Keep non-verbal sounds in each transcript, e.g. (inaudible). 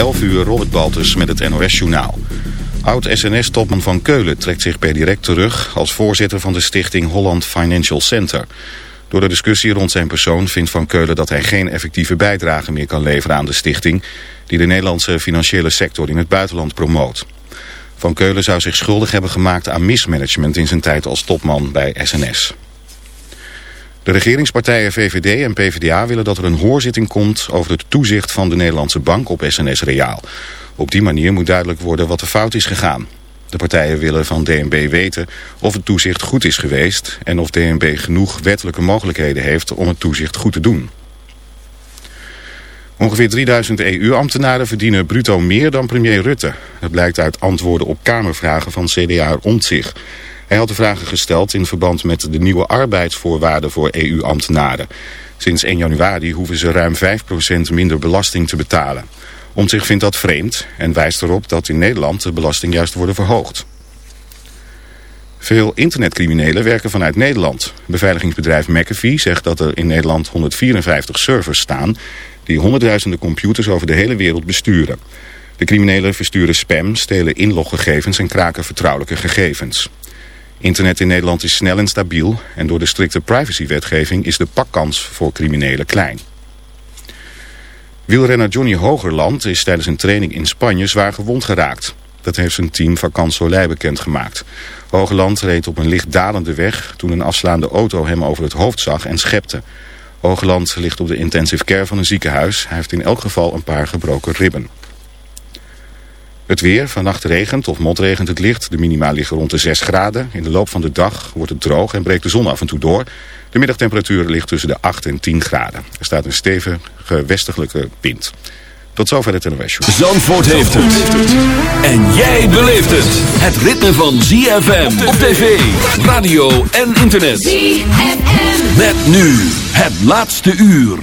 11 uur Robert Baltus met het NOS-journaal. Oud-SNS-topman van Keulen trekt zich per direct terug... als voorzitter van de stichting Holland Financial Center. Door de discussie rond zijn persoon vindt Van Keulen... dat hij geen effectieve bijdrage meer kan leveren aan de stichting... die de Nederlandse financiële sector in het buitenland promoot. Van Keulen zou zich schuldig hebben gemaakt aan mismanagement... in zijn tijd als topman bij SNS. De regeringspartijen VVD en PvdA willen dat er een hoorzitting komt over het toezicht van de Nederlandse bank op SNS Reaal. Op die manier moet duidelijk worden wat er fout is gegaan. De partijen willen van DNB weten of het toezicht goed is geweest en of DNB genoeg wettelijke mogelijkheden heeft om het toezicht goed te doen. Ongeveer 3000 EU-ambtenaren verdienen bruto meer dan premier Rutte. Dat blijkt uit antwoorden op Kamervragen van CDA Omtzigt. Hij had de vragen gesteld in verband met de nieuwe arbeidsvoorwaarden voor EU-ambtenaren. Sinds 1 januari hoeven ze ruim 5% minder belasting te betalen. Omtzigt vindt dat vreemd en wijst erop dat in Nederland de belasting juist worden verhoogd. Veel internetcriminelen werken vanuit Nederland. Beveiligingsbedrijf McAfee zegt dat er in Nederland 154 servers staan... die honderdduizenden computers over de hele wereld besturen. De criminelen versturen spam, stelen inloggegevens en kraken vertrouwelijke gegevens. Internet in Nederland is snel en stabiel en door de strikte privacywetgeving is de pakkans voor criminelen klein. Wielrenner Johnny Hogerland is tijdens een training in Spanje zwaar gewond geraakt. Dat heeft zijn team Vakant Soleil bekendgemaakt. Hogerland reed op een licht dalende weg toen een afslaande auto hem over het hoofd zag en schepte. Hogerland ligt op de intensive care van een ziekenhuis. Hij heeft in elk geval een paar gebroken ribben. Het weer, vannacht regent of motregent het licht. De minima liggen rond de 6 graden. In de loop van de dag wordt het droog en breekt de zon af en toe door. De middagtemperatuur ligt tussen de 8 en 10 graden. Er staat een stevige westelijke wind. Tot zover het NOS Show. Zandvoort heeft het. En jij beleeft het. Het ritme van ZFM op tv, radio en internet. ZFM. Met nu het laatste uur.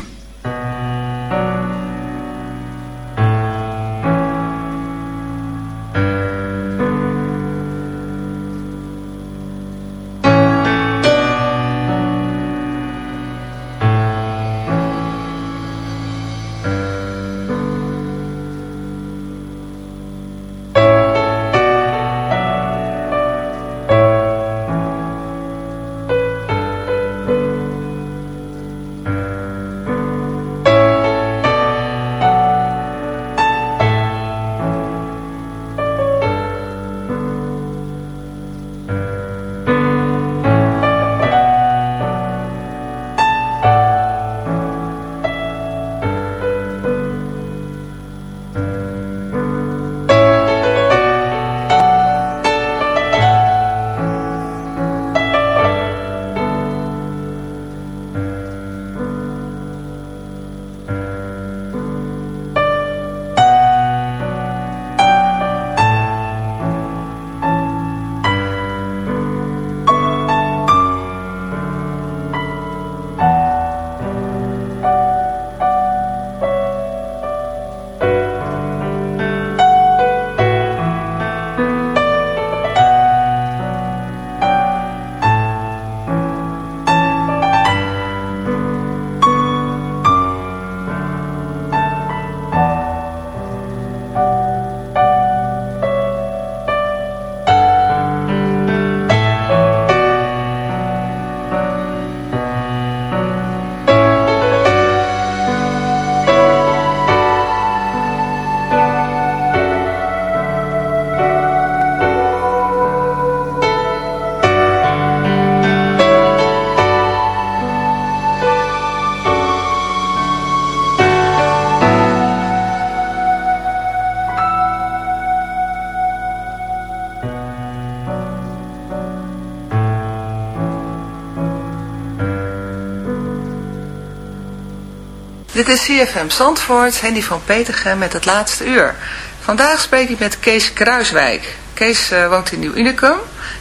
Dit is CFM Zandvoort, Henny van Petergem met het laatste uur. Vandaag spreek ik met Kees Kruiswijk. Kees uh, woont in Nieuw Unicum,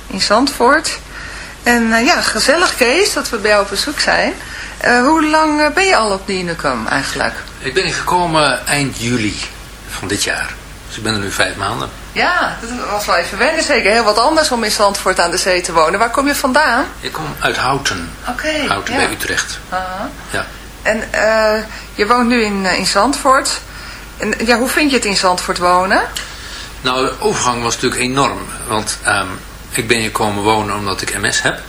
in Zandvoort. En uh, ja, gezellig Kees, dat we bij jou op bezoek zijn. Uh, hoe lang ben je al op Nieuw Unicum eigenlijk? Ik ben gekomen eind juli van dit jaar. Dus ik ben er nu vijf maanden. Ja, dat was wel even wennen zeker. Heel wat anders om in Zandvoort aan de zee te wonen. Waar kom je vandaan? Ik kom uit Houten. Oké. Houten bij Utrecht. -huh. Ja. En uh, je woont nu in, in Zandvoort. En ja, hoe vind je het in Zandvoort wonen? Nou, de overgang was natuurlijk enorm. Want ehm, ik ben hier komen wonen omdat ik MS heb.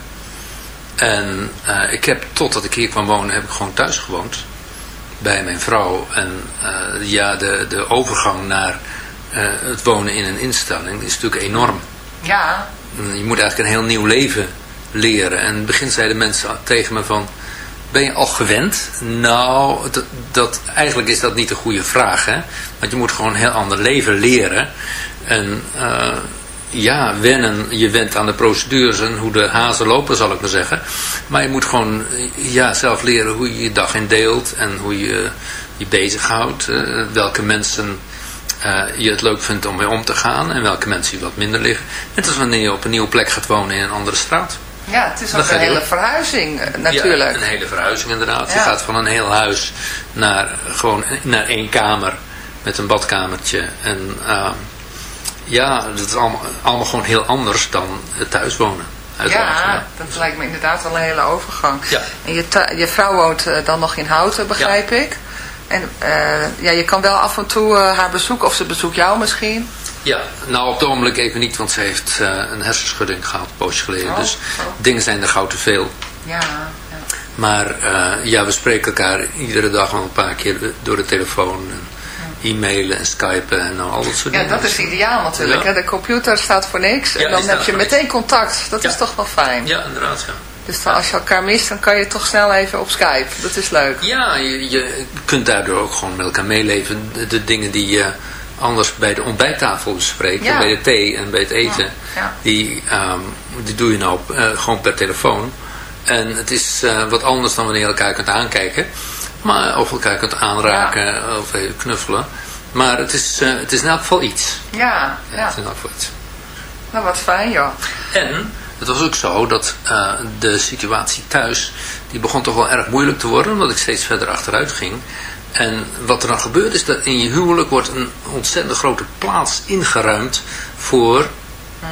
En uh, ik heb, totdat ik hier kwam wonen, heb ik gewoon thuis gewoond. Bij mijn vrouw. En uh, ja, de, de overgang naar uh, het wonen in een instelling is natuurlijk enorm. Ja. Je moet eigenlijk een heel nieuw leven leren. En in het begin zeiden mensen tegen me van... Ben je al gewend? Nou, dat, eigenlijk is dat niet de goede vraag. Hè? Want je moet gewoon een heel ander leven leren. En uh, ja, wennen. Je went aan de procedures en hoe de hazen lopen, zal ik maar zeggen. Maar je moet gewoon ja, zelf leren hoe je je dag indeelt. En hoe je je bezighoudt. Uh, welke mensen uh, je het leuk vindt om mee om te gaan. En welke mensen je wat minder liggen. Net als wanneer je op een nieuwe plek gaat wonen in een andere straat. Ja, het is ook een hele verhuizing natuurlijk. Ja, een hele verhuizing inderdaad. Ja. Je gaat van een heel huis naar, gewoon, naar één kamer met een badkamertje. En uh, ja, dat is allemaal, allemaal gewoon heel anders dan thuis wonen. Ja, ja, dat lijkt me inderdaad wel een hele overgang. Ja. En je, je vrouw woont uh, dan nog in Houten, begrijp ik. En uh, ja, je kan wel af en toe haar bezoeken, of ze bezoekt jou misschien. Ja, nou op het ogenblik even niet, want ze heeft uh, een hersenschudding gehad, een poosje geleden. Oh, dus oh. dingen zijn er gauw te veel. Ja, ja. Maar ja, we spreken elkaar iedere dag wel een paar keer door de telefoon. En e-mailen en skypen en al dat soort ja, dingen. Ja, dat is ideaal natuurlijk. Hè? De computer staat voor niks en dan heb je meteen contact. Dat is toch wel fijn. Ja, inderdaad, ja. Dus dan, als je elkaar mist, dan kan je toch snel even op Skype. Dat is leuk. Ja, je, je kunt daardoor ook gewoon met elkaar meeleven. De, de dingen die je anders bij de ontbijttafel bespreekt. Ja. Bij de thee en bij het eten. Ja. Ja. Die, um, die doe je nou uh, gewoon per telefoon. En het is uh, wat anders dan wanneer je elkaar kunt aankijken. Maar of elkaar kunt aanraken of even knuffelen. Maar het is, uh, het is in elk geval iets. Ja, ja. Het is in elk geval iets. Nou, wat fijn, joh. En het was ook zo dat uh, de situatie thuis, die begon toch wel erg moeilijk te worden, omdat ik steeds verder achteruit ging. En wat er dan gebeurt is dat in je huwelijk wordt een ontzettend grote plaats ingeruimd voor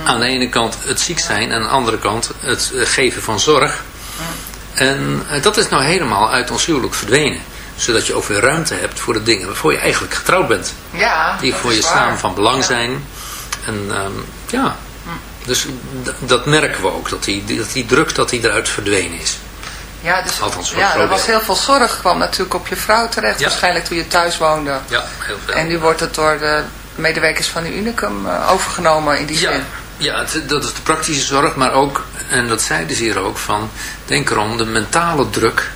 aan de ene kant het ziek zijn en aan de andere kant het geven van zorg. En uh, dat is nou helemaal uit ons huwelijk verdwenen. Zodat je ook weer ruimte hebt voor de dingen waarvoor je eigenlijk getrouwd bent. Ja, Die voor je samen van belang zijn. En um, ja, dus dat merken we ook, dat die, dat die druk dat die eruit verdwenen is. Ja, dus, Althans, ja er was heel veel zorg kwam natuurlijk op je vrouw terecht, ja. waarschijnlijk toen je thuis woonde. Ja, heel veel. En nu wordt het door de medewerkers van de Unicum uh, overgenomen in die ja. zin. Ja, het, dat is de praktische zorg, maar ook, en dat zeiden ze hier ook, van, denk erom, de mentale druk,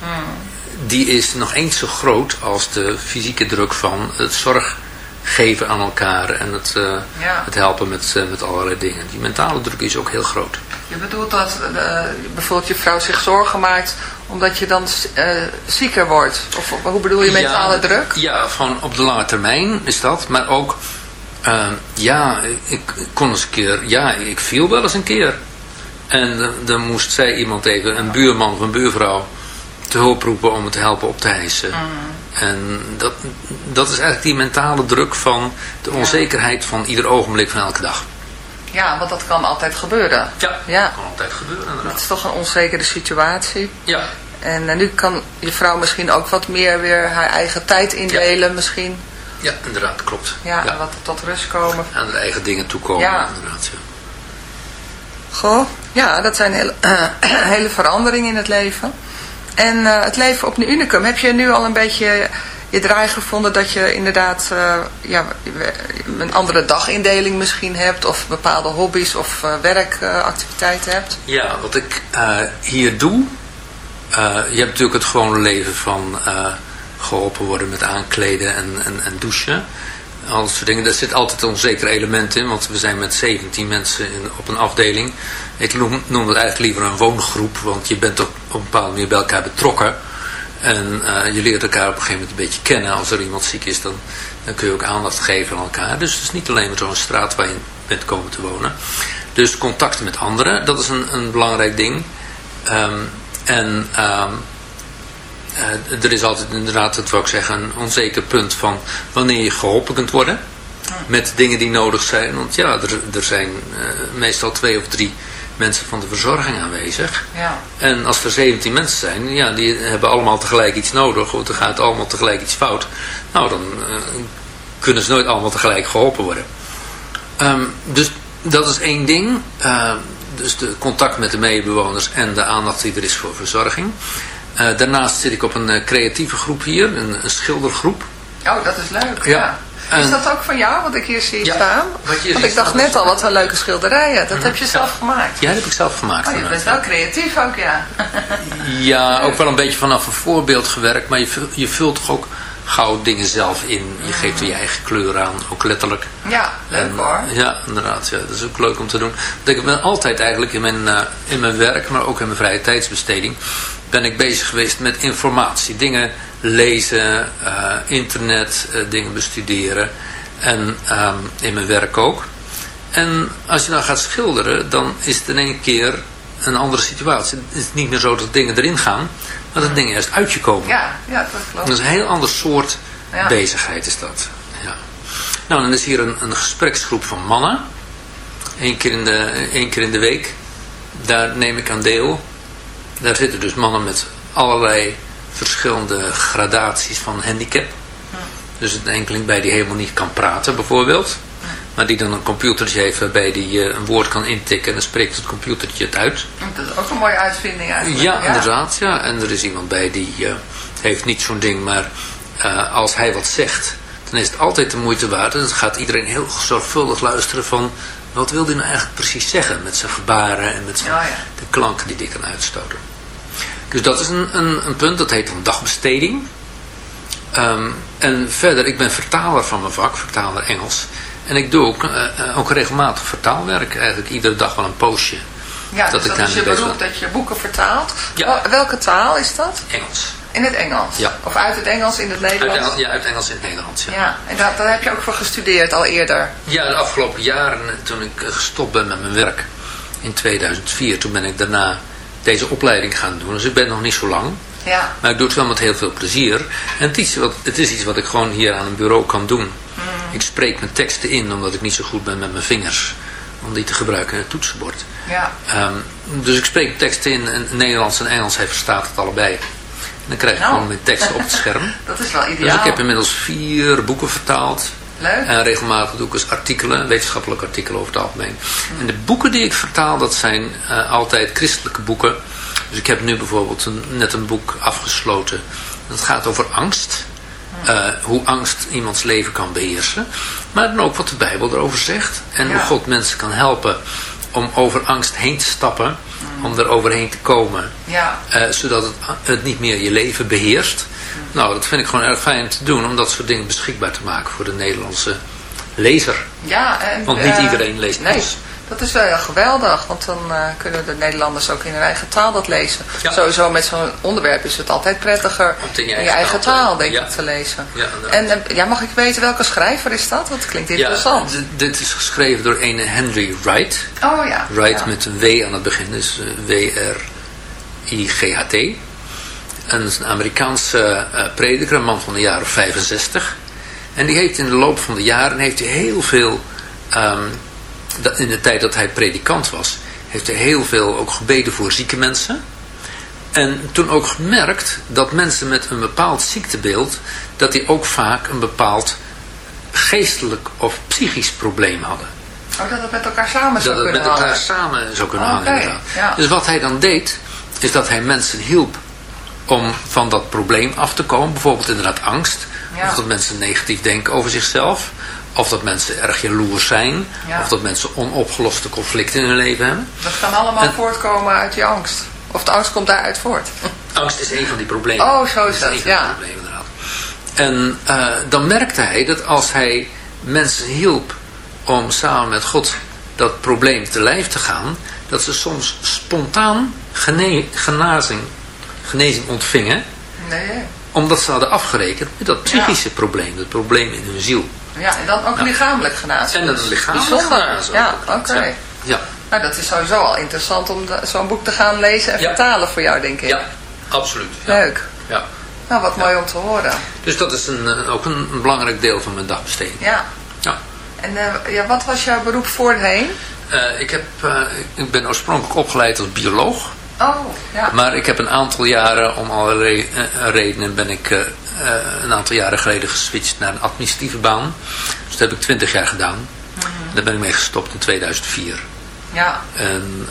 hmm. die is nog eens zo groot als de fysieke druk van het zorg geven aan elkaar en het, uh, ja. het helpen met, uh, met allerlei dingen. Die mentale druk is ook heel groot. Je bedoelt dat uh, bijvoorbeeld je vrouw zich zorgen maakt omdat je dan zieker wordt? Of hoe bedoel je mentale ja, druk? Ja, gewoon op de lange termijn is dat. Maar ook, ja, ik kon eens een keer, ja, ik viel wel eens een keer. En dan moest zij iemand even, een buurman of een buurvrouw, te hulp roepen om het te helpen op te hijsen. Mm. En dat, dat is eigenlijk die mentale druk van de onzekerheid van ieder ogenblik van elke dag. Ja, want dat kan altijd gebeuren. Ja, ja. dat kan altijd gebeuren inderdaad. Het is toch een onzekere situatie. Ja. En uh, nu kan je vrouw misschien ook wat meer weer haar eigen tijd indelen ja. misschien. Ja, inderdaad, klopt. Ja, ja. wat tot rust komen. Aan de eigen dingen toekomen, ja. inderdaad. Ja. Goh, ja, dat zijn hele, uh, (clears throat) hele veranderingen in het leven. En uh, het leven op de Unicum, heb je nu al een beetje je draai gevonden dat je inderdaad uh, ja, een andere dagindeling misschien hebt of bepaalde hobby's of uh, werkactiviteiten hebt? Ja, wat ik hier doe, je hebt natuurlijk het gewone leven van geholpen worden met aankleden en, en, en douchen. Al dat soort dingen. Daar zit altijd een onzeker element in, want we zijn met 17 mensen in, op een afdeling. Ik noem, noem het eigenlijk liever een woongroep, want je bent op, op een bepaalde manier bij elkaar betrokken. En uh, je leert elkaar op een gegeven moment een beetje kennen. Als er iemand ziek is, dan, dan kun je ook aandacht geven aan elkaar. Dus het is niet alleen maar zo'n straat waar je bent komen te wonen. Dus contacten met anderen, dat is een, een belangrijk ding. Um, en um, uh, er is altijd inderdaad, dat wil ik zeggen, een onzeker punt van wanneer je geholpen kunt worden. Met dingen die nodig zijn. Want ja, er, er zijn uh, meestal twee of drie mensen van de verzorging aanwezig. Ja. En als er 17 mensen zijn, ja, die hebben allemaal tegelijk iets nodig, of er gaat allemaal tegelijk iets fout. Nou, dan uh, kunnen ze nooit allemaal tegelijk geholpen worden. Um, dus dat is één ding. Uh, dus de contact met de medebewoners en de aandacht die er is voor verzorging. Uh, daarnaast zit ik op een creatieve groep hier, een, een schildergroep. Oh, dat is leuk. ja. ja. Is dat ook van jou, wat ik hier zie ja, staan? Want ik dacht net al, wat een leuke schilderijen. Dat heb je zelf gemaakt. Ja, dat heb ik zelf gemaakt. Oh, je bent wel creatief ook, ja. ja, (laughs) ook wel een beetje vanaf een voorbeeld gewerkt. Maar je, je vult toch ook gauw dingen zelf in. Je geeft er je eigen kleur aan, ook letterlijk. Ja, leuk en, hoor. Ja, inderdaad. Ja, dat is ook leuk om te doen. Want ik ben altijd eigenlijk in mijn, uh, in mijn werk, maar ook in mijn vrije tijdsbesteding, ben ik bezig geweest met informatie. Dingen lezen, uh, internet, uh, dingen bestuderen. En um, in mijn werk ook. En als je dan gaat schilderen, dan is het in één keer een andere situatie. Het is niet meer zo dat dingen erin gaan, maar dat dingen eerst uit je komen. Ja, ja dat klopt. Dat is een heel ander soort ja. bezigheid is dat. Ja. Nou, dan is hier een, een gespreksgroep van mannen. Eén keer, in de, één keer in de week. Daar neem ik aan deel. Daar zitten dus mannen met allerlei verschillende gradaties van handicap. Dus een enkeling bij die helemaal niet kan praten bijvoorbeeld. Maar die dan een computertje heeft waarbij die uh, een woord kan intikken en dan spreekt het computertje het uit. Dat is ook een mooie uitvinding eigenlijk. Ja, inderdaad. Ja. En er is iemand bij die uh, heeft niet zo'n ding, maar uh, als hij wat zegt, dan is het altijd de moeite waard. En dan gaat iedereen heel zorgvuldig luisteren van wat wil hij nou eigenlijk precies zeggen met zijn gebaren en met zijn, ja. de klanken die hij kan uitstoten. Dus dat is een, een, een punt, dat heet een dagbesteding. Um, en verder, ik ben vertaler van mijn vak, vertaler Engels. En ik doe ook, uh, ook regelmatig vertaalwerk, eigenlijk iedere dag wel een poosje. Ja, dat, dus dat is je beroep dat je boeken vertaalt. Ja. Welke taal is dat? Engels. In het Engels? Ja. Of uit het Engels in het Nederlands? Uit, ja, uit Engels in het Nederlands, ja. ja. En daar, daar heb je ook voor gestudeerd al eerder? Ja, de afgelopen jaren toen ik gestopt ben met mijn werk in 2004, toen ben ik daarna deze opleiding gaan doen. Dus ik ben nog niet zo lang. Ja. Maar ik doe het wel met heel veel plezier. En het is, wat, het is iets wat ik gewoon hier aan een bureau kan doen. Mm. Ik spreek mijn teksten in omdat ik niet zo goed ben met mijn vingers. Om die te gebruiken in het toetsenbord. Ja. Um, dus ik spreek teksten in, in Nederlands en Engels. Hij verstaat het allebei. En dan krijg ik nou. gewoon mijn teksten op het scherm. (laughs) Dat is wel ideaal. Dus ik heb inmiddels vier boeken vertaald. Leuk. En regelmatig doe ik eens artikelen, wetenschappelijke artikelen over het algemeen. En de boeken die ik vertaal, dat zijn uh, altijd christelijke boeken. Dus ik heb nu bijvoorbeeld een, net een boek afgesloten. Dat gaat over angst. Uh, hoe angst iemands leven kan beheersen. Maar dan ook wat de Bijbel erover zegt. En Ja. hoe God mensen kan helpen om over angst heen te stappen. Om er overheen te komen. Ja. Uh, zodat het, het niet meer je leven beheerst. Nou, dat vind ik gewoon erg fijn te doen. Om dat soort dingen beschikbaar te maken voor de Nederlandse lezer. Ja, en, Want niet eh, iedereen leest Nee, dat is wel heel geweldig. Want dan eh, kunnen de Nederlanders ook in hun eigen taal dat lezen. Ja. Sowieso met zo'n onderwerp is het altijd prettiger in je in eigen je eigen taal denk ja. ik, te lezen. Ja. En eh, ja, mag ik weten welke schrijver is dat? Want het klinkt interessant. Dit is geschreven door een Henry Wright. oh ja. Wright met een W aan het begin, dus W-R-I-G-H-T. Een Amerikaanse eh, prediker, een man van de jaren 65. En die heeft in de loop van de jaren heeft hij heel veel, ehm, dat, in de tijd dat hij predikant was, heeft hij heel veel ook gebeden voor zieke mensen. En toen ook gemerkt dat mensen met een bepaald ziektebeeld, dat die ook vaak een bepaald geestelijk of psychisch probleem hadden. Oh, dat het met elkaar samen zou Dat het met kunnen elkaar hangen. samen zou kunnen Oké, hangen ja. Dus wat hij dan deed, is dat hij mensen hielp om van dat probleem af te komen. Bijvoorbeeld inderdaad angst. Ja. Of dat mensen negatief denken over zichzelf. Of dat mensen erg jaloers zijn. Ja. Of dat mensen onopgeloste conflicten in hun leven hebben. Dat kan allemaal En- voortkomen uit je angst. Of de angst komt daaruit voort. Angst is een van die problemen. Oh, zo is dat, van ja. die problemen inderdaad. En eh, dan merkte hij dat als hij mensen hielp om samen met God dat probleem te lijf te gaan, dat ze soms spontaan gene genazing, genezing ontvingen, Nee. omdat ze hadden afgerekend met dat psychische probleem, dat probleem in hun ziel. Ja, en dan ook lichamelijk genaamd. En dat is lichamelijk Bijzonder. Ja, oké. Ja. Ja, Nou, dat is sowieso al interessant om zo'n boek te gaan lezen en Ja. vertalen voor jou, denk ik. ja absoluut. Ja. Leuk. Ja. Nou, wat mooi om te horen. Dus dat is een, eh, ook een, een belangrijk deel van mijn dagbesteding. Ja. Ja. En eh, ja, wat was jouw beroep voorheen? Uh, ik, heb, uh, ik ben oorspronkelijk opgeleid als bioloog. Oh, ja. Maar ik heb een aantal jaren, om allerlei uh, redenen, ben ik een aantal jaren geleden geswitcht naar een administratieve baan. Dus dat heb ik twintig jaar gedaan. Mm -hmm. Daar ben ik mee gestopt in 2004. Ja. En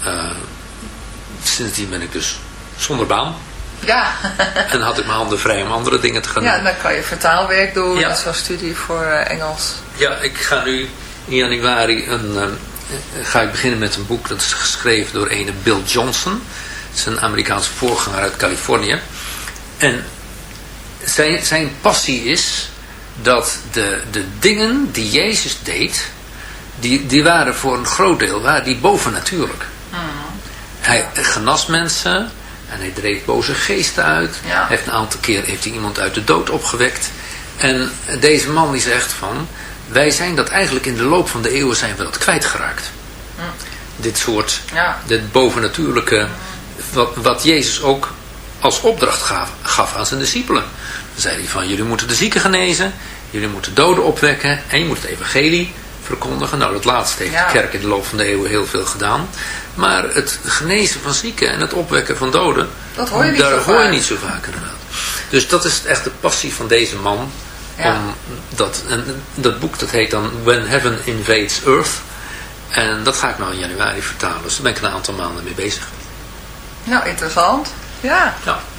sindsdien ben ik dus zonder baan. Ja. (laughs) en had ik mijn handen vrij om andere dingen te gaan ja, doen. Ja, dan kan je vertaalwerk doen, ja. zo'n studie voor Engels. Ja, ik ga nu in januari een, uh, ga ik beginnen met een boek dat is geschreven door ene Bill Johnson. Een Amerikaanse voorganger uit Californië. En zijn, zijn passie is dat de, de dingen die Jezus deed, die, die waren voor een groot deel waren die bovennatuurlijk. Mm. Hij genas mensen, en hij dreef boze geesten uit. Ja. Heeft een aantal keer heeft hij iemand uit de dood opgewekt. En deze man die zegt van... Wij zijn dat eigenlijk in de loop van de eeuwen zijn we dat kwijtgeraakt. Hm. Dit soort, ja. dit bovennatuurlijke... Wat, wat Jezus ook als opdracht gaf, gaf aan zijn discipelen. Dan zei hij van, jullie moeten de zieken genezen. Jullie moeten doden opwekken. En je moet het evangelie verkondigen. Nou, dat laatste heeft Ja. de kerk in de loop van de eeuwen heel veel gedaan. Maar het genezen van zieken en het opwekken van doden, Dat hoor je niet daar zo hoor je niet zo vaak inderdaad. Dus dat is echt de passie van deze man. Ja. Om dat, en dat boek dat heet dan When Heaven Invades Earth. En dat ga ik nou in januari vertalen. Dus daar ben ik een aantal maanden mee bezig. Nou, interessant. Ja. Ja.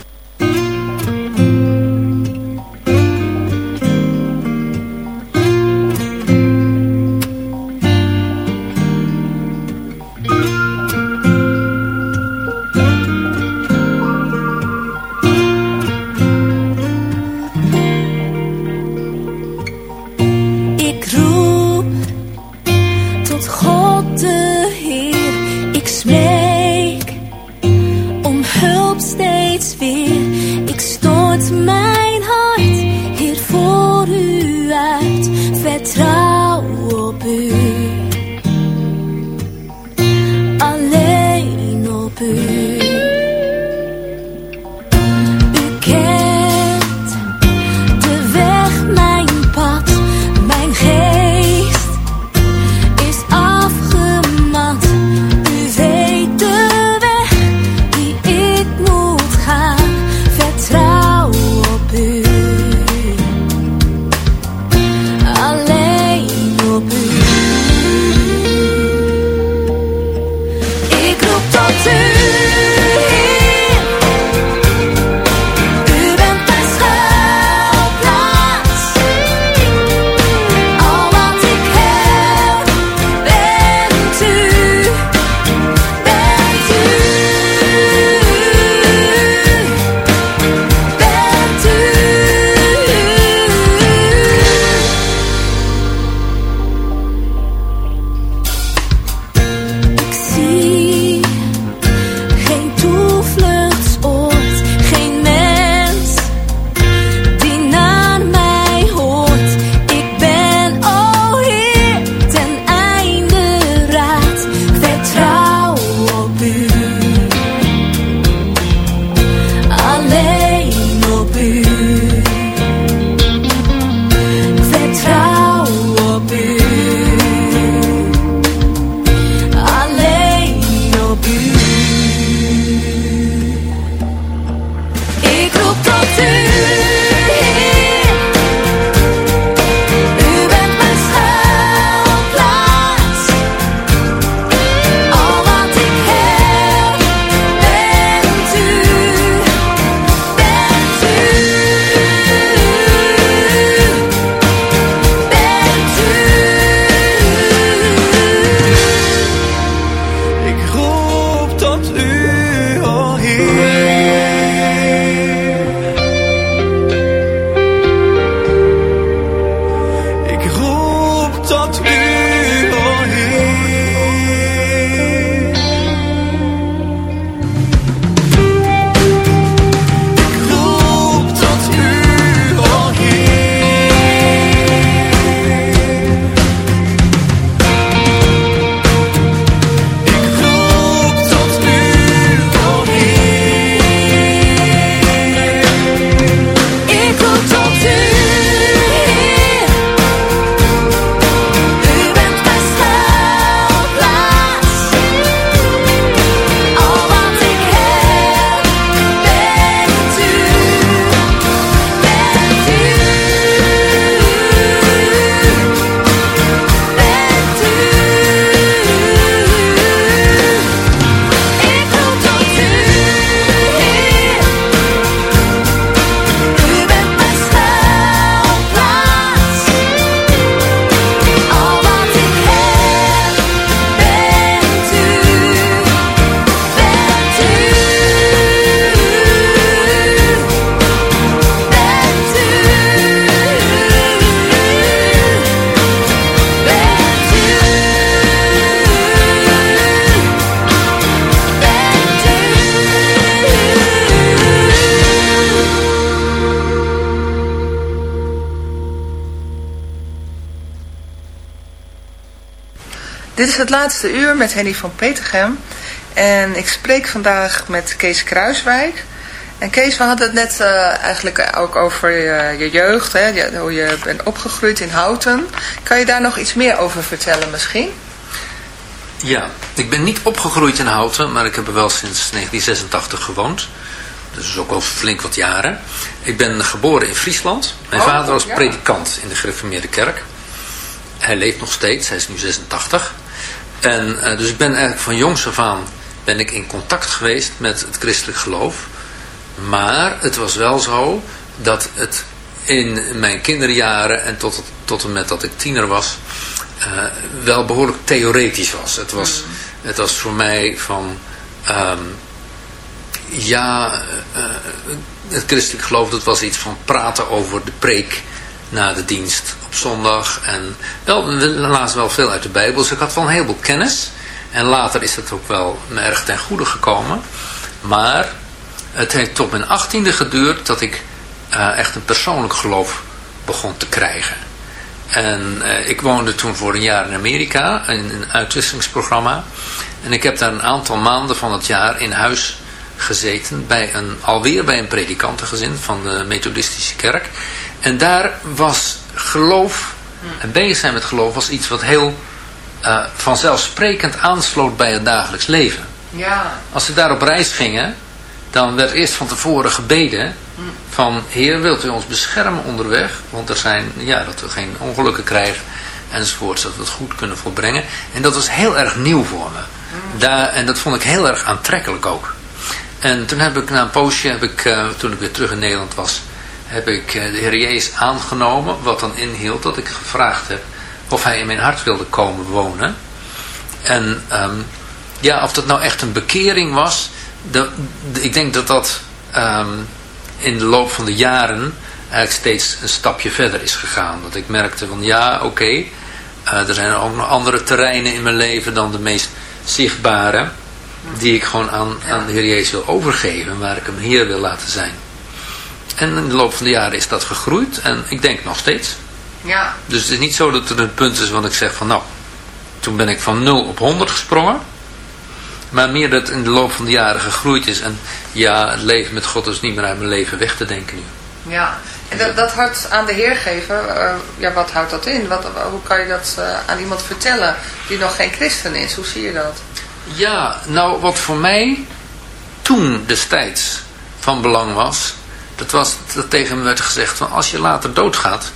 Steeds weer. Dit is het laatste uur met Henny van Petergem. En ik spreek vandaag met Kees Kruiswijk. En Kees, we hadden het net uh, eigenlijk ook over je, je jeugd, hè, hoe je bent opgegroeid in Houten. Kan je daar nog iets meer over vertellen misschien? Ja, ik ben niet opgegroeid in Houten, maar ik heb er wel sinds 1986 gewoond. Dus ook al flink wat jaren. Ik ben geboren in Friesland. Mijn Oh, vader was ja. predikant in de gereformeerde kerk. Hij leeft nog steeds, hij is nu 86. En eh, dus ik ben eigenlijk van jongs af aan ben ik in contact geweest met het christelijk geloof. Maar het was wel zo dat het in mijn kinderjaren en tot, tot en met dat ik tiener was, eh, wel behoorlijk theoretisch was. Het was, het was voor mij van, ehm, ja, eh, het christelijk geloof dat was iets van praten over de preek na de dienst op zondag. En wel, we lazen wel veel uit de Bijbel, dus ik had wel een heleboel kennis. En later is het ook wel me erg ten goede gekomen. Maar het heeft tot mijn achttiende geduurd dat ik eh, echt een persoonlijk geloof begon te krijgen. En eh, ik woonde toen voor een jaar in Amerika, in een uitwisselingsprogramma. En ik heb daar een aantal maanden van het jaar in huis gezeten, bij een, alweer bij een predikantengezin van de methodistische kerk. En daar was geloof, en bezig zijn met geloof, was iets wat heel eh, vanzelfsprekend aansloot bij het dagelijks leven. Ja. Als we daar op reis gingen, dan werd eerst van tevoren gebeden van Heer, wilt u ons beschermen onderweg? Want er zijn, ja, dat we geen ongelukken krijgen enzovoorts, dat we het goed kunnen volbrengen. En dat was heel erg nieuw voor me. Daar, en dat vond ik heel erg aantrekkelijk ook. En toen heb ik na een poosje, heb ik, eh, toen ik weer terug in Nederland was, heb ik eh, de Heer Jezus aangenomen, wat dan inhield dat ik gevraagd heb of hij in mijn hart wilde komen wonen. En ehm, ja, of dat nou echt een bekering was, ik denk dat dat ehm, in de loop van de jaren eigenlijk steeds een stapje verder is gegaan. Dat ik merkte van ja, oké, eh, er zijn ook nog andere terreinen in mijn leven dan de meest zichtbare, die ik gewoon aan, aan de Heer Jezus wil overgeven, waar ik hem Heer wil laten zijn. En in de loop van de jaren is dat gegroeid en ik denk nog steeds. Ja. Dus het is niet zo dat er een punt is wat ik zeg van nou, toen ben ik van 0 op 100 gesprongen. Maar meer dat in de loop van de jaren gegroeid is. En ja, het leven met God is niet meer uit mijn leven weg te denken nu. Ja. En dat, dat hart aan de Heer geven, eh, ja, wat houdt dat in? Wat, hoe kan je dat eh, aan iemand vertellen die nog geen christen is? Hoe zie je dat? Ja, nou wat voor mij toen destijds van belang was. Dat was dat tegen me werd gezegd van als je later doodgaat.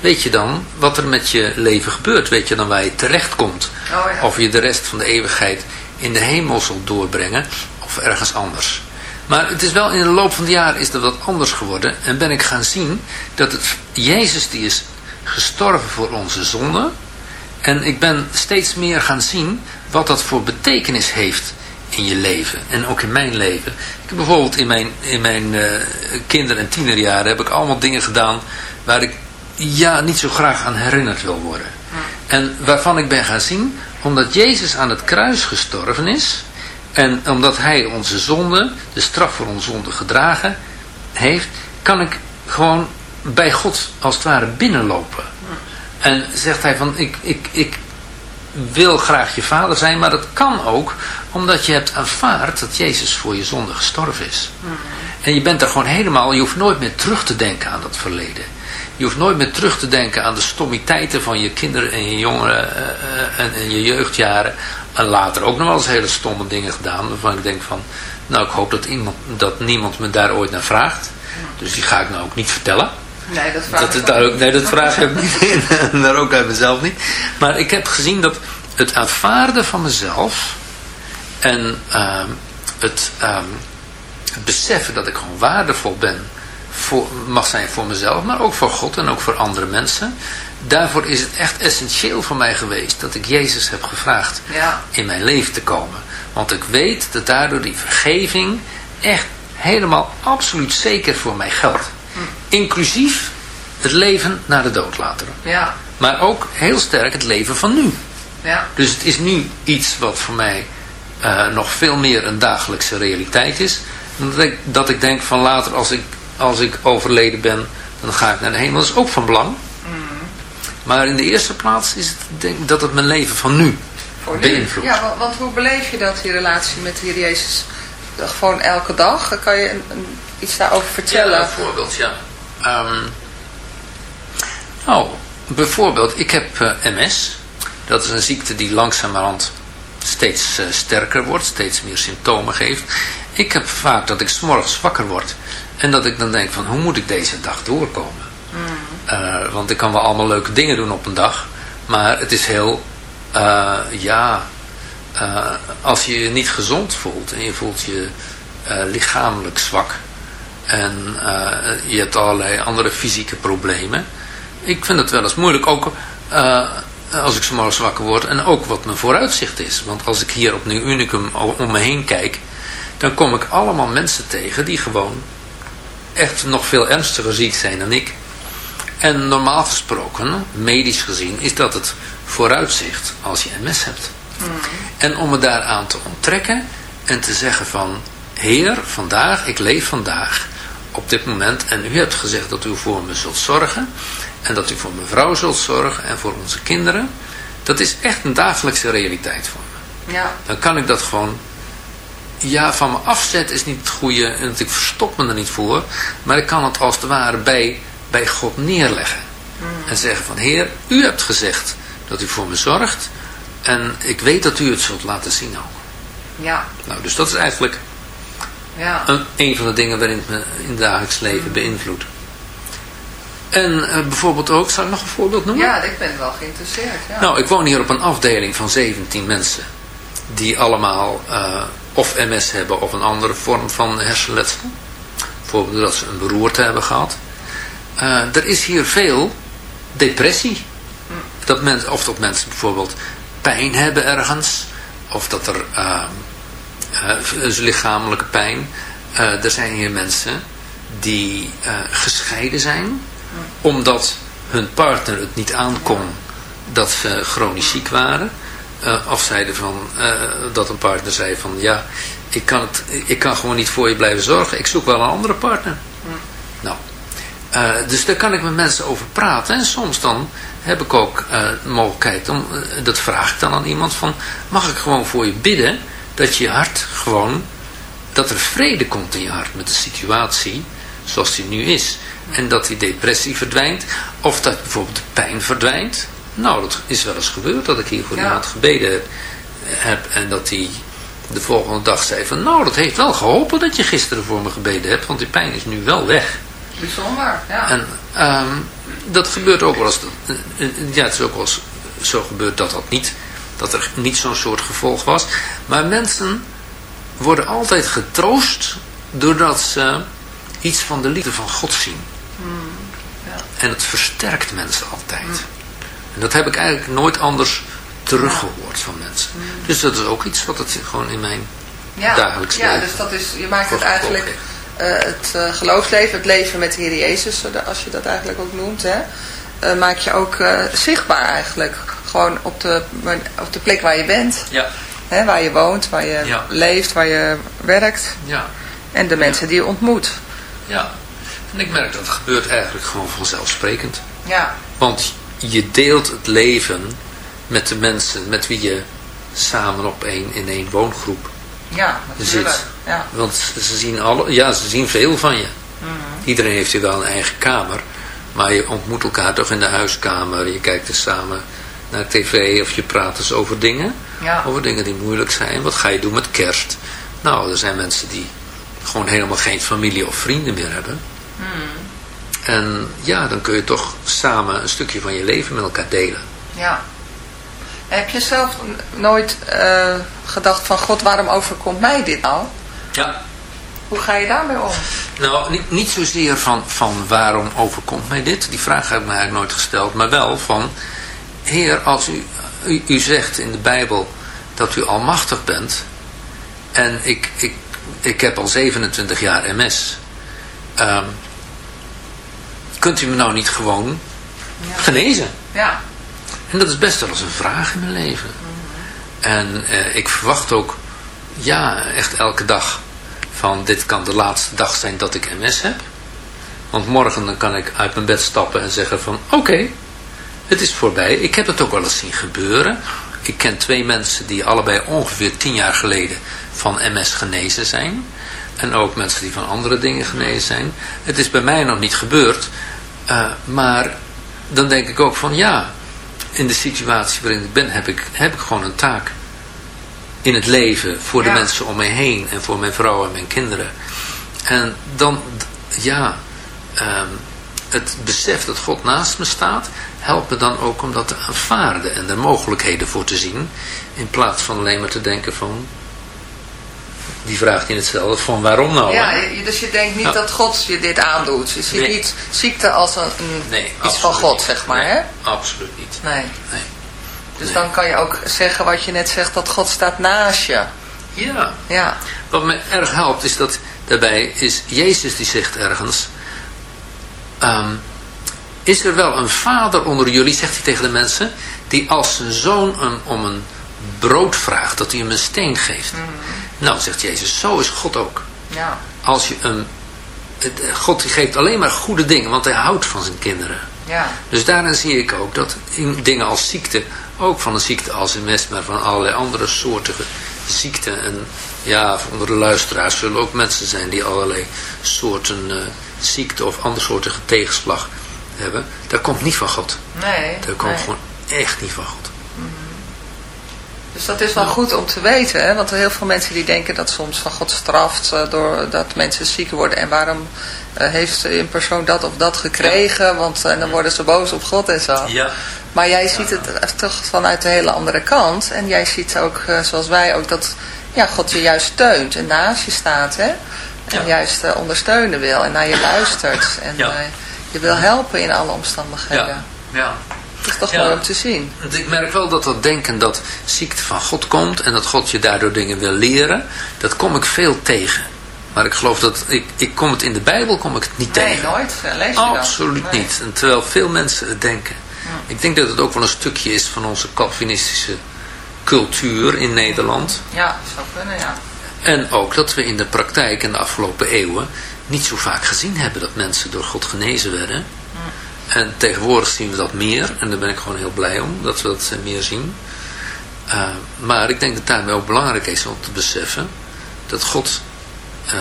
Weet je dan wat er met je leven gebeurt? Weet je dan waar je terecht komt? Oh ja. Of je de rest van de eeuwigheid in de hemel zult doorbrengen of ergens anders. Maar het is wel in de loop van de jaren is dat wat anders geworden. En ben ik gaan zien dat het Jezus die is gestorven voor onze zonde. En ik ben steeds meer gaan zien wat dat voor betekenis heeft in je leven. En ook in mijn leven. Ik heb bijvoorbeeld in mijn, in mijn eh, kinder- en tienerjaren heb ik allemaal dingen gedaan waar ik ja, niet zo graag aan herinnerd wil worden. En waarvan ik ben gaan zien, omdat Jezus aan het kruis gestorven is. En omdat hij onze zonde, de straf voor onze zonde gedragen heeft, kan ik gewoon bij God als het ware binnenlopen. En zegt hij van, ik, ik, ik wil graag je vader zijn, maar dat kan ook omdat je hebt aanvaard dat Jezus voor je zonde gestorven is. En je bent er gewoon helemaal, je hoeft nooit meer terug te denken aan dat verleden. Je hoeft nooit meer terug te denken aan de stommiteiten van je kinderen en je jongeren eh, eh, en, en je jeugdjaren. En later ook nog wel eens hele stomme dingen gedaan. Waarvan ik denk van, nou ik hoop dat, iemand, dat niemand me daar ooit naar vraagt. Dus die ga ik nou ook niet vertellen. Nee, dat vraag Dat, ik ook nee, dat vraag ik niet in. (laughs) En daar ook uit mezelf niet. Maar ik heb gezien dat het aanvaarden van mezelf en ehm, het, ehm, het beseffen dat ik gewoon waardevol ben, voor, mag zijn voor mezelf, maar ook voor God en ook voor andere mensen. Daarvoor is het echt essentieel voor mij geweest dat ik Jezus heb gevraagd Ja. in mijn leven te komen. Want ik weet dat daardoor die vergeving echt helemaal absoluut zeker voor mij geldt. Inclusief het leven na de dood later. Ja. Maar ook heel sterk het leven van nu. Ja. Dus het is nu iets wat voor mij eh, nog veel meer een dagelijkse realiteit is. Dat ik, dat ik denk van later als ik, als ik overleden ben, dan ga ik naar de hemel. Dat is ook van belang. Maar in de eerste plaats is het denk ik dat het mijn leven van nu beïnvloedt. Ja, want, hoe beleef je dat, die relatie met de Heer Jezus? Gewoon elke dag? Kan je een, een- iets daarover vertellen? Ja, een voorbeeld, ja. Nou, bijvoorbeeld, ik heb eh, MS. Dat is een ziekte die langzamerhand steeds eh, sterker wordt, steeds meer symptomen geeft. Ik heb vaak dat ik s'morgens wakker word en dat ik dan denk van, hoe moet ik deze dag doorkomen? Eh, want ik kan wel allemaal leuke dingen doen op een dag, maar het is heel, ja, als je je niet gezond voelt en je voelt je lichamelijk zwak en eh, je hebt allerlei andere fysieke problemen. Ik vind het wel eens moeilijk, ook eh, als ik zo morgens wakker word en ook wat mijn vooruitzicht is. Want als ik hier op Nieuw Unicum om me heen kijk, dan kom ik allemaal mensen tegen die gewoon echt nog veel ernstiger ziek zijn dan ik. En normaal gesproken, medisch gezien, is dat het vooruitzicht als je MS hebt. En om me daaraan te onttrekken en te zeggen van... Heer, vandaag, ik leef vandaag op dit moment... en u hebt gezegd dat u voor me zult zorgen... en dat u voor mijn vrouw zult zorgen en voor onze kinderen... dat is echt een dagelijkse realiteit voor me. Ja, Dan kan ik dat gewoon... Ja, van me afzetten is niet het goede... en dat ik verstop me er niet voor... maar ik kan het als het ware bij, bij God neerleggen. En zeggen van... Heer, u hebt gezegd dat u voor me zorgt... en ik weet dat u het zult laten zien ook. ja, Nou, dus dat is eigenlijk ja. een, een van de dingen waarin het me in het dagelijks leven beïnvloedt. En eh, bijvoorbeeld ook, zal ik nog een voorbeeld noemen? Ja, ik ben wel geïnteresseerd. Ja. Nou, ik woon hier op een afdeling van 17 mensen. Die allemaal eh, of MS hebben of een andere vorm van hersenletsel. Bijvoorbeeld dat ze een beroerte hebben gehad. Eh, er is hier veel depressie. Dat men, of dat mensen bijvoorbeeld pijn hebben ergens. Of dat er eh, eh, is lichamelijke pijn. Eh, er zijn hier mensen die eh, gescheiden zijn. Omdat hun partner het niet aankon dat ze chronisch ziek waren. Eh, of zeiden van, eh, dat een partner zei van ja, ik kan, het, ik kan gewoon niet voor je blijven zorgen. Ik zoek wel een andere partner. Nou, eh, dus daar kan ik met mensen over praten. En soms dan heb ik ook eh, de mogelijkheid, om, eh, dat vraag ik dan aan iemand van, mag ik gewoon voor je bidden dat je hart gewoon, dat er vrede komt in je hart met de situatie zoals die nu is. En dat die depressie verdwijnt. Of dat bijvoorbeeld de pijn verdwijnt. Nou, dat is wel eens gebeurd dat ik hier voor Ja. iemand gebeden heb. En dat hij de volgende dag zei van... Nou, dat heeft wel geholpen dat je gisteren voor me gebeden hebt. Want die pijn is nu wel weg. Bijzonder, ja. En ehm, dat gebeurt ook wel eens. eh, eh, Ja, het is ook wel eens zo gebeurd dat dat niet... Dat er niet zo'n soort gevolg was. Maar mensen worden altijd getroost... Doordat ze iets van de liefde van God zien. ja. En het versterkt mensen altijd. En dat heb ik eigenlijk nooit anders teruggehoord van mensen. Dus dat is ook iets wat het gewoon in mijn ja. dagelijks ja, leven dus dat is, je maakt het eigenlijk eh, het eh, geloofsleven, het leven met de Heer Jezus, als je dat eigenlijk ook noemt, hè, eh, maak je ook eh, zichtbaar eigenlijk. Gewoon op de, op de plek waar je bent, Ja, hè, waar je woont, waar je Ja. leeft, waar je werkt ja, en de mensen die je ontmoet. ja. En ik merk dat het gebeurt eigenlijk gewoon vanzelfsprekend. Ja, Want je deelt het leven met de mensen met wie je samen op één, in één woongroep ja, zit. Ja. Want ze zien, alle, ja, ze zien veel van je. Iedereen heeft hier wel een eigen kamer. Maar je ontmoet elkaar toch in de huiskamer. Je kijkt er samen naar tv of je praat eens over dingen. Ja. Over dingen die moeilijk zijn. Wat ga je doen met kerst? Nou, er zijn mensen die gewoon helemaal geen familie of vrienden meer hebben. En ja, dan kun je toch samen een stukje van je leven met elkaar delen. Ja. Heb je zelf nooit eh, gedacht van God, waarom overkomt mij dit nou? Ja. Hoe ga je daarmee om? Nou, niet, niet zozeer van, van waarom overkomt mij dit. Die vraag heb ik me eigenlijk nooit gesteld. Maar wel van, Heer, als u, u, u zegt in de Bijbel dat u almachtig bent. En ik, ik, ik heb al 27 jaar MS. ehm, kunt u me nou niet gewoon genezen? Ja, En dat is best wel eens een vraag in mijn leven. En eh, ik verwacht ook, ja, echt elke dag van dit kan de laatste dag zijn dat ik MS heb. Want morgen dan kan ik uit mijn bed stappen en zeggen van oké, het is voorbij. Ik heb het ook wel eens zien gebeuren. ik ken twee mensen die allebei ongeveer tien jaar geleden van MS genezen zijn. En ook mensen die van andere dingen genezen zijn. Het is bij mij nog niet gebeurd. eh, maar dan denk ik ook van ja, in de situatie waarin ik ben heb ik, heb ik gewoon een taak. In het leven, voor de Ja. mensen om mij heen en voor mijn vrouw en mijn kinderen. En dan, ja, ehm, het besef dat God naast me staat, helpt me dan ook om dat te aanvaarden en er mogelijkheden voor te zien. In plaats van alleen maar te denken van, die vraagt in hetzelfde, van waarom nou? Ja, hè? dus je denkt niet dat God je dit aandoet. Je ziet Nee. niet ziekte als een, een- Nee, iets van God, niet. zeg maar. Nee, Hè? Absoluut niet. Nee. Nee. Dus dan kan je ook zeggen wat je net zegt, dat God staat naast je. Ja, Ja, Wat me erg helpt is dat daarbij is Jezus die zegt ergens, ehm, is er wel een vader onder jullie, zegt hij tegen de mensen, die als zijn zoon hem om een brood vraagt, dat hij hem een steen geeft. Nou, zegt Jezus, zo is God ook. ja, Als je hem, God die geeft alleen maar goede dingen, want hij houdt van zijn kinderen. ja. Dus daarin zie ik ook dat in dingen als ziekte, ook van een ziekte als MS, maar van allerlei andere soorten ziekten. En ja, onder de luisteraars zullen ook mensen zijn die allerlei soorten eh, ziekte of andere soorten tegenslag hebben. Dat komt niet van God. Nee. Dat komt nee. gewoon echt niet van God. Dus dat is wel goed om te weten, hè? want er heel veel mensen die denken dat soms van God straft uh, doordat mensen ziek worden. En waarom uh, heeft een persoon dat of dat gekregen, want uh, dan worden ze boos op God en zo. Ja. Maar jij ziet het toch vanuit de hele andere kant. En jij ziet ook, uh, zoals wij ook, dat ja, God je juist steunt en naast je staat. Hè? En Ja. juist uh, ondersteunen wil en naar je luistert. En Ja. uh, je wil helpen in alle omstandigheden. Ja. ja. Dat is toch mooi om te zien. Want ik merk wel dat dat denken dat ziekte van God komt en dat God je daardoor dingen wil leren, dat kom ik veel tegen. Maar ik geloof dat, ik, ik kom het in de Bijbel kom ik het niet Nee, tegen. nooit. Uh, Lees je dat? Absoluut Nee. niet. En terwijl veel mensen het denken. Ik denk dat het ook wel een stukje is van onze Calvinistische cultuur in Nederland. Ja, zou kunnen, ja. En ook dat we in de praktijk in de afgelopen eeuwen niet zo vaak gezien hebben dat mensen door God genezen werden. En tegenwoordig zien we dat meer. En daar ben ik gewoon heel blij om, dat we dat eh, meer zien. Uh, maar ik denk dat daarmee ook belangrijk is om te beseffen dat God uh,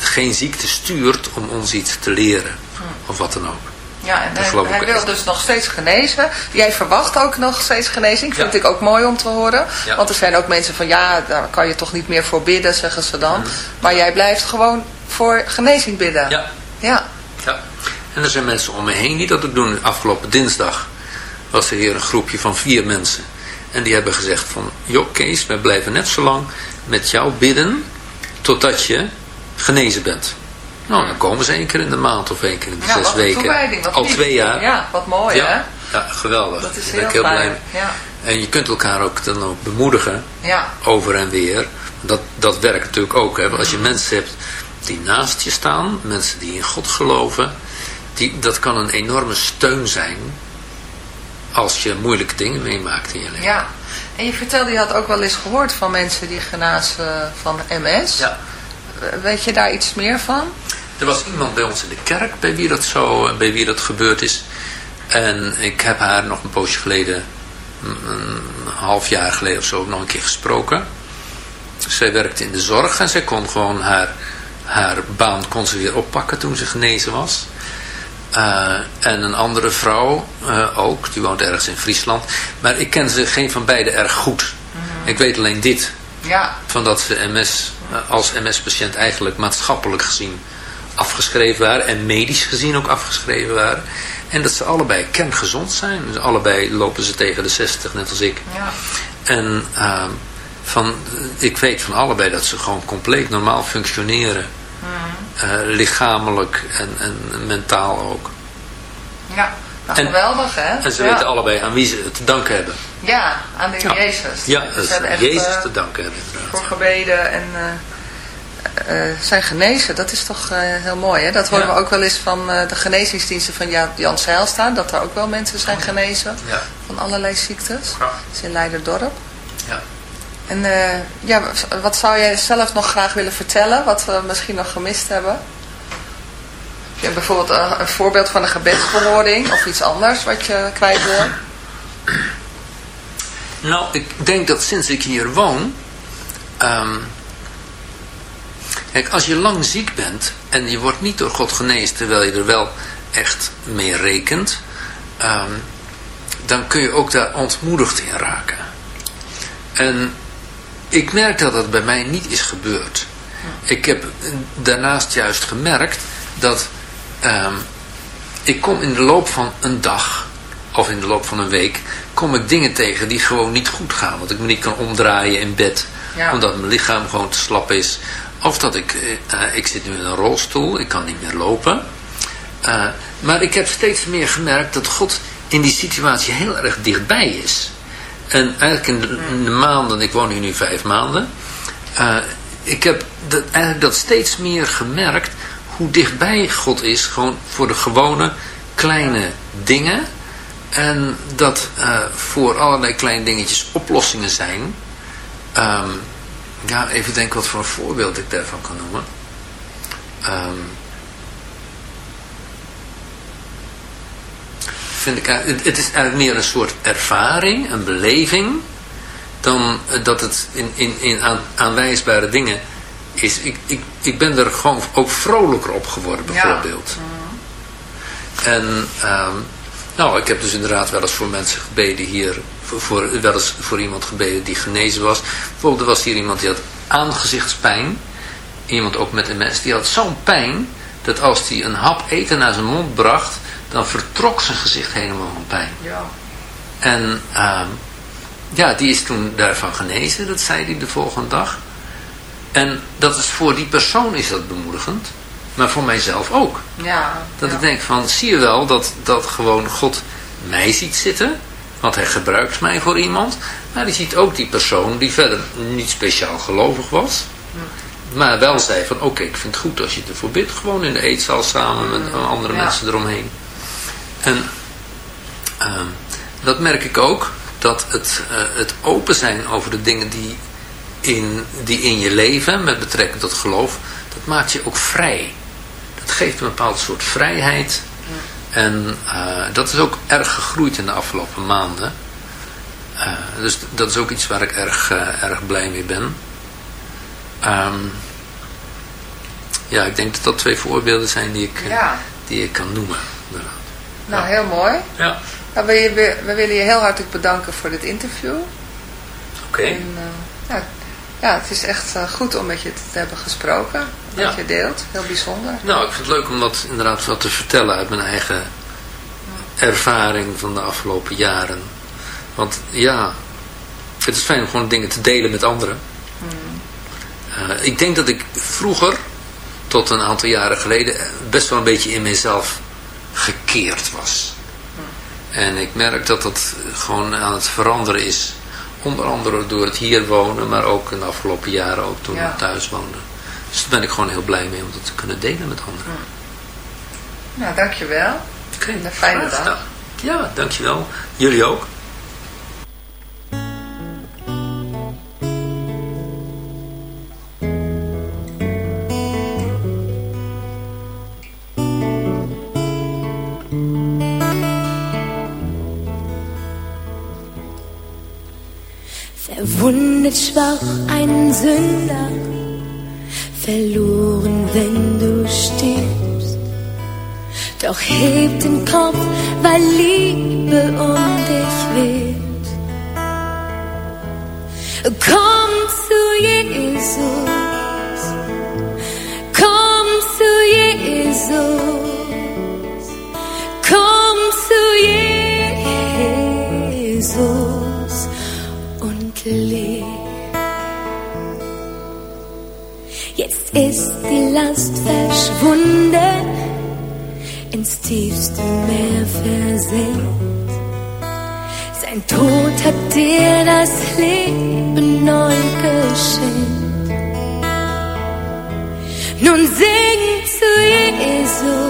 geen ziekte stuurt om ons iets te leren. Of wat dan ook. Ja, en Dat hij, hij wil echt. dus nog steeds genezen. Jij verwacht ook nog steeds genezing. Vind Ja. ik ook mooi om te horen. Ja. Want er zijn ook mensen van, ja, daar kan je toch niet meer voor bidden, zeggen ze dan. Maar jij blijft gewoon voor genezing bidden. Ja. Ja. Ja. En er zijn mensen om me heen die dat ook doen. Afgelopen dinsdag was er hier een groepje van vier mensen. En die hebben gezegd van, joh Kees, wij blijven net zo lang met jou bidden totdat je genezen bent. Nou, dan komen ze één keer in de maand of één keer in de Ja, zes weken. Al lief. twee jaar. Ja, wat mooi hè. ja, geweldig. Dat is Daar heel, ben ik heel blij mee. Ja. En je kunt elkaar ook dan ook bemoedigen, ja, over en weer. Dat, dat werkt natuurlijk ook. Hè. Als je mensen hebt die naast je staan, mensen die in God geloven, die, dat kan een enorme steun zijn als je moeilijke dingen meemaakt in je leven. ja. En je vertelde, je had ook wel eens gehoord van mensen die genazen van MS. Ja. Weet je daar iets meer van? Er was iemand bij ons in de kerk bij wie dat zo, bij wie dat gebeurd is. En ik heb haar nog een poosje geleden, een, een half jaar geleden of zo, nog een keer gesproken. Zij werkte in de zorg en zij kon gewoon haar, haar baan kon ze weer oppakken toen ze genezen was. Uh, en een andere vrouw uh, ook, die woont ergens in Friesland. Maar ik ken ze geen van beiden erg goed. Ik weet alleen dit, Ja, van dat ze MS, uh, als MS-patiënt eigenlijk maatschappelijk gezien afgeschreven waren. En medisch gezien ook afgeschreven waren. En dat ze allebei kerngezond zijn. Dus allebei lopen ze tegen de 60, net als ik. ja. En uh, van, ik weet van allebei dat ze gewoon compleet normaal functioneren. Uh, lichamelijk en, en mentaal ook. Ja, nou, En- geweldig hè. En ze ja. weten allebei aan wie ze het te danken hebben. Ja, aan de Ja. Jezus. Ja, dat is echt, Jezus eh, te danken hebben inderdaad. voor gebeden en eh, eh, zijn genezen. Dat is toch eh, heel mooi hè. Dat horen Ja. we ook wel eens van eh, de genezingsdiensten van Ja- Jan Zeilstaan. Dat er ook wel mensen zijn genezen Ja. van allerlei ziektes. Ja. Dat is in Leiderdorp. Ja. En eh, ja, wat zou jij zelf nog graag willen vertellen? Wat we misschien nog gemist hebben? Bijvoorbeeld een, een voorbeeld van een gebedsverhoring of iets anders wat je kwijt wil? Nou, ik denk dat sinds ik hier woon... ehm, kijk, als je lang ziek bent en je wordt niet door God genezen... terwijl je er wel echt mee rekent... ehm, dan kun je ook daar ontmoedigd in raken. En ik merk dat dat bij mij niet is gebeurd. Ik heb daarnaast juist gemerkt dat ehm, ik kom in de loop van een dag of in de loop van een week kom ik dingen tegen die gewoon niet goed gaan. Want ik me niet kan omdraaien in bed Ja. omdat mijn lichaam gewoon te slap is. Of dat ik, eh, ik zit nu in een rolstoel, ik kan niet meer lopen. Eh, maar ik heb steeds meer gemerkt dat God in die situatie heel erg dichtbij is. En eigenlijk in de, in de maanden, ik woon hier nu vijf maanden. eh, ik heb dat, eigenlijk dat steeds meer gemerkt hoe dichtbij God is. Gewoon voor de gewone kleine dingen. En dat eh, voor allerlei kleine dingetjes oplossingen zijn. Ehm, ja, even denken wat voor een voorbeeld ik daarvan kan noemen. Ehm, vind ik, eigenlijk- het, het is eigenlijk meer een soort ervaring, een beleving, dan eh, dat het in, in, in aan, aanwijsbare dingen is. Ik, ik, ik ben er gewoon ook vrolijker op geworden, Ja. bijvoorbeeld. En ehm, nou, ik heb dus inderdaad wel eens voor mensen gebeden hier, voor, voor, wel eens voor iemand gebeden die genezen was. Bijvoorbeeld er was hier iemand die had aangezichtspijn. Iemand ook met MS, die had zo'n pijn dat als hij een hap eten naar zijn mond bracht, dan vertrok zijn gezicht helemaal van pijn. Ja. En ehm, ja, die is toen daarvan genezen, dat zei hij de volgende dag. En dat is voor die persoon is dat bemoedigend, maar voor mijzelf ook. Ja. Dat ja. ik denk van, zie je wel dat, dat gewoon God mij ziet zitten. Want hij gebruikt mij voor iemand. Maar hij ziet ook die persoon die verder niet speciaal gelovig was. Maar wel zei van, oké, ik vind het goed als je ervoor bidt. Gewoon in de eetzaal samen met andere Ja. mensen eromheen. En ehm, dat merk ik ook. Dat het, eh, het open zijn over de dingen die in, die in je leven, met betrekking tot geloof, dat maakt je ook vrij. Dat geeft een bepaald soort vrijheid. En eh, dat is ook erg gegroeid in de afgelopen maanden. Eh, dus dat is ook iets waar ik erg, eh, erg blij mee ben. Ehm, ja, ik denk dat dat twee voorbeelden zijn die ik, Ja. die ik kan noemen. Nou, heel mooi. Ja, Nou, we, we, we willen je heel hartelijk bedanken voor dit interview. oké. En, eh, ja, ja, het is echt goed om met je te hebben gesproken. Wat Ja. je deelt. Heel bijzonder. Nou, ik vind het leuk om dat inderdaad wat te vertellen uit mijn eigen ervaring van de afgelopen jaren. Want ja, het is fijn om gewoon dingen te delen met anderen. Eh, ik denk dat ik vroeger, tot een aantal jaren geleden, eh, best wel een beetje in mezelf gekeerd was. En ik merk dat dat gewoon aan het veranderen is. Onder andere door het hier wonen, maar ook in de afgelopen jaren, ook toen Ja. ik thuis woonde. Dus daar ben ik gewoon heel blij mee om dat te kunnen delen met anderen. Nou, dankjewel. Oké, Een fijne dag. Ja, dankjewel. Jullie ook. Verwundet schwach ein Sünder, verloren, wenn du stirbst. Doch heb den Kopf, weil Liebe um dich weht. Komm zu Jesus, die Last verschwunden, ins tiefste Meer versenkt. Sein Tod hat dir das Leben neu geschenkt. Nun sing zu Jesus,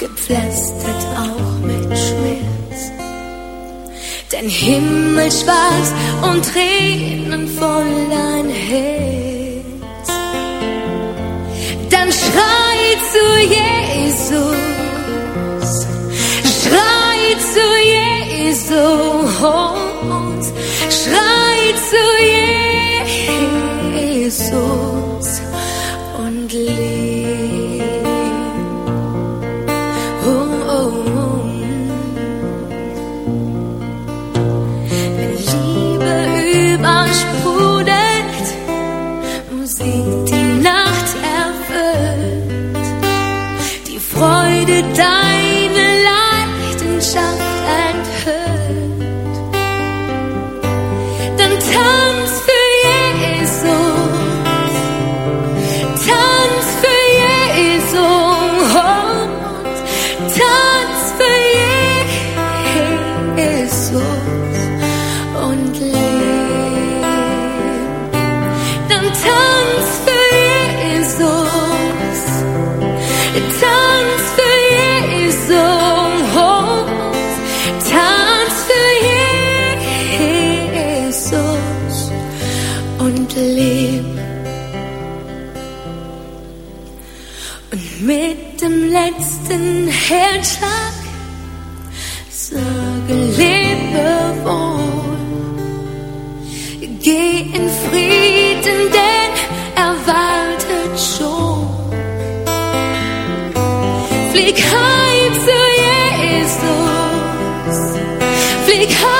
gepflastert auch mit Schmerz. Dein Himmel schwarz und Tränen voll dein Herz. Dann schrei zu Jesus, schrei zu Jesus, schrei zu Jesus und leb. Letzten Herzschlag sage lebe wohl. Geh in Frieden, denn er wartet schon. Flieg heim zu Jesus, flieg heim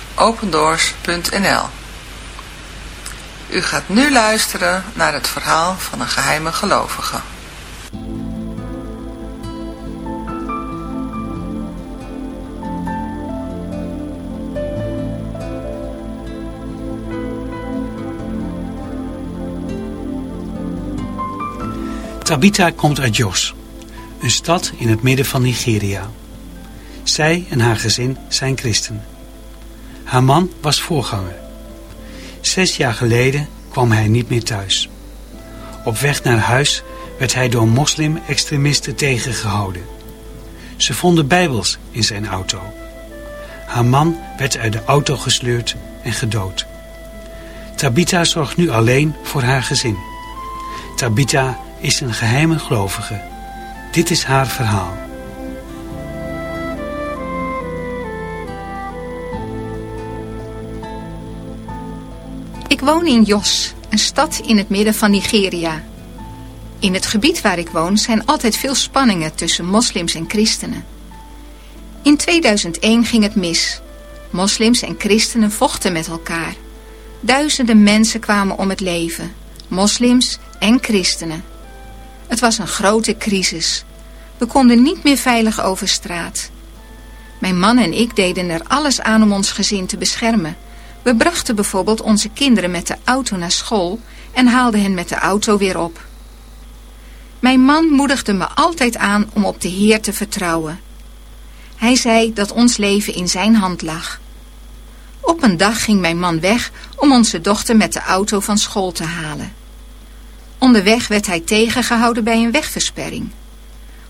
www.opendoors.nl U gaat nu luisteren naar het verhaal van een geheime gelovige. Tabitha komt uit Jos, een stad in het midden van Nigeria. Zij en haar gezin zijn christen. Haar man was voorganger. Zes jaar geleden kwam hij niet meer thuis. Op weg naar huis werd hij door moslim-extremisten tegengehouden. Ze vonden bijbels in zijn auto. Haar man werd uit de auto gesleurd en gedood. Tabitha zorgt nu alleen voor haar gezin. Tabitha is een geheime gelovige. Dit is haar verhaal. Ik woon in Jos, een stad in het midden van Nigeria. In het gebied waar ik woon zijn altijd veel spanningen tussen moslims en christenen. In 2001 ging het mis. Moslims en christenen vochten met elkaar. Duizenden mensen kwamen om het leven. Moslims en christenen. Het was een grote crisis. We konden niet meer veilig over straat. Mijn man en ik deden er alles aan om ons gezin te beschermen. We brachten bijvoorbeeld onze kinderen met de auto naar school en haalden hen met de auto weer op. Mijn man moedigde me altijd aan om op de Heer te vertrouwen. Hij zei dat ons leven in zijn hand lag. Op een dag ging mijn man weg om onze dochter met de auto van school te halen. Onderweg werd hij tegengehouden bij een wegversperring.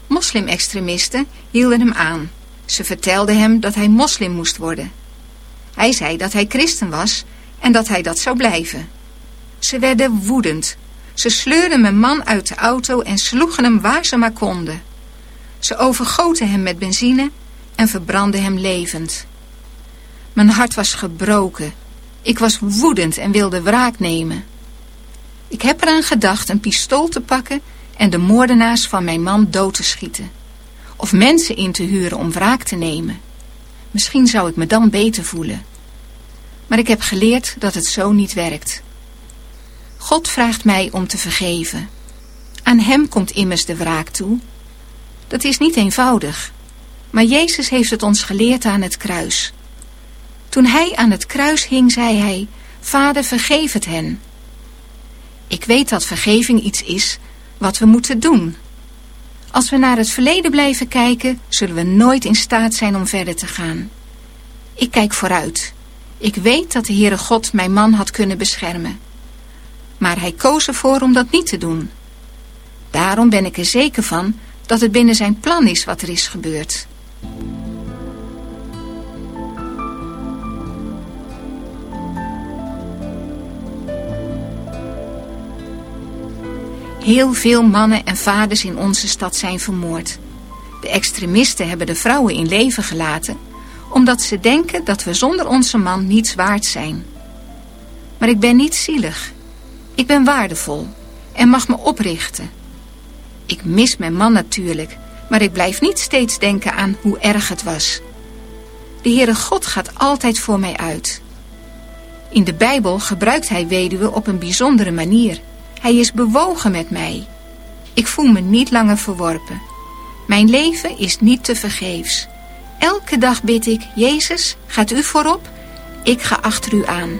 Moslimextremisten hielden hem aan. Ze vertelden hem dat hij moslim moest worden. Hij zei dat hij christen was en dat hij dat zou blijven. Ze werden woedend. Ze sleurden mijn man uit de auto en sloegen hem waar ze maar konden. Ze overgoten hem met benzine en verbrandden hem levend. Mijn hart was gebroken. Ik was woedend en wilde wraak nemen. Ik heb eraan gedacht een pistool te pakken en de moordenaars van mijn man dood te schieten. Of mensen in te huren om wraak te nemen. Misschien zou ik me dan beter voelen. Maar ik heb geleerd dat het zo niet werkt. God vraagt mij om te vergeven. Aan hem komt immers de wraak toe. Dat is niet eenvoudig. Maar Jezus heeft het ons geleerd aan het kruis. Toen hij aan het kruis hing, zei hij, Vader, vergeef het hen. Ik weet dat vergeving iets is wat we moeten doen. Als we naar het verleden blijven kijken, zullen we nooit in staat zijn om verder te gaan. Ik kijk vooruit. Ik weet dat de Heere God mijn man had kunnen beschermen. Maar hij koos ervoor om dat niet te doen. Daarom ben ik er zeker van dat het binnen zijn plan is wat er is gebeurd. Heel veel mannen en vaders in onze stad zijn vermoord. De extremisten hebben de vrouwen in leven gelaten... omdat ze denken dat we zonder onze man niets waard zijn. Maar ik ben niet zielig. Ik ben waardevol en mag me oprichten. Ik mis mijn man natuurlijk... maar ik blijf niet steeds denken aan hoe erg het was. De Heere God gaat altijd voor mij uit. In de Bijbel gebruikt hij weduwe op een bijzondere manier... Hij is bewogen met mij. Ik voel me niet langer verworpen. Mijn leven is niet te vergeefs. Elke dag bid ik, Jezus, gaat u voorop? Ik ga achter u aan.